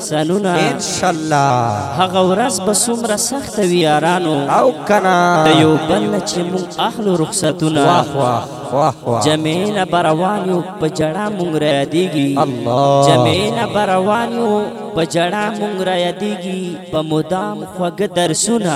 سالونه ان شاء الله هغه ورځ به څومره سخت وي یارانو او کنا د یو بل چې مونږ اخلو رخصتونه واه واه واه واه جمینا بروان یو په جړه مونږ را یادېږي الله جمینا بروان یو په جړه مونږ را یادېږي په مدام خوږ درسونه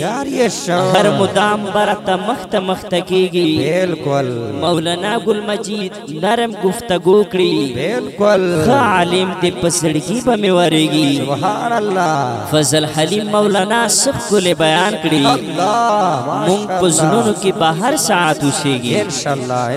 جار یې شو هر مدام برته مخته مخته کیږي بالکل مولانا ګل مجید نرم گفتگو کړی بالکل عالم دې پسړګي به مې ورېږي سبحان الله فضل حلیم مولانا سب کول بیان کړی الله مونږ پزړونو کې بهر ساعت وسیږي ان شاء الله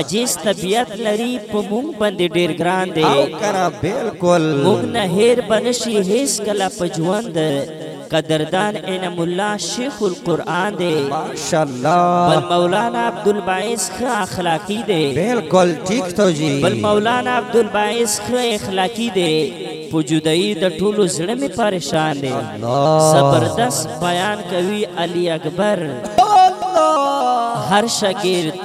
عجیز طبیعت لري په مونږ باندې ډیر ګران دی او کرا بالکل مونږ نه هیر بنشي هیڅ کله په ژوند قدردان انم الله شیخ القرآن دی ماشاءالله بل مولانا عبدالباعث خه اخلاقی دی بالکل ٹھیک تو جی بل مولانا عبدالباعث خه اخلاقی دی په جدائی د ټولو زړه می پریشان دی زبردست بیان کوي علی اکبر هر شاګرد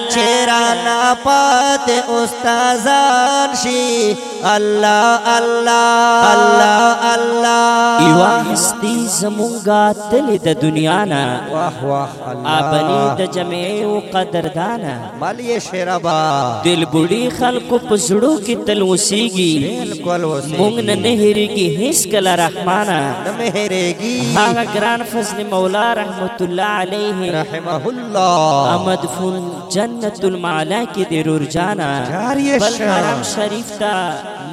چیرانا پات استادان شي الله الله الله الله یو هستی زمونږه تل د دنیا نه واه واه الله ابني د جمعې او قدردانا مالی شرابا دل بډي خلکو په زړو کې تل وسیږي بالکل وسیږي مونږ نه نهريږي هیڅ کله رحمانا نه مهريږي هغه ګران فضل مولا رحمت الله عليه رحمه الله مدفون جنت المعلا کې د رور جانا بل حرم شریف ته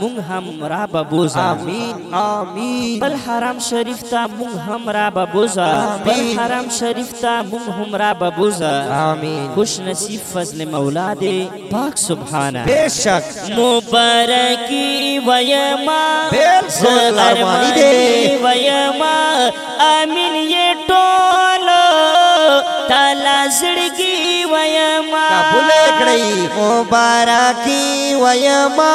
مونږ هم را بوزا امين امين بل حرم شریف ته مونږ هم را بوزا بل حرم شریف ته مونږ هم را بوزا امين خوش نصیب فضل مولا دې پاک سبحانه بشک مبارکی ویما بل سول ارمانی دی ویما امین یې ټول تعالی زړګي ویما قبول کړی مبارکی ویما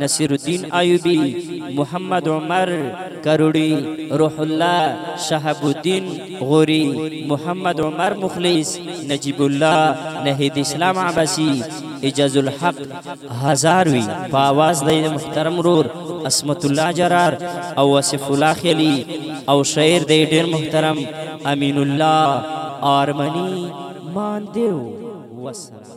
نصیر الدین ایوبی محمد عمر کروڑی روح الله شهاب الدین غوری محمد عمر مخلص نجیب الله نهید اسلام عباسی اجاز الحق هزاروی په आवाज د محترم رور اسمت الله جرار او وصف الله خلی او شاعر دی ډیر محترم امین الله آرمنی مان دیو وسلام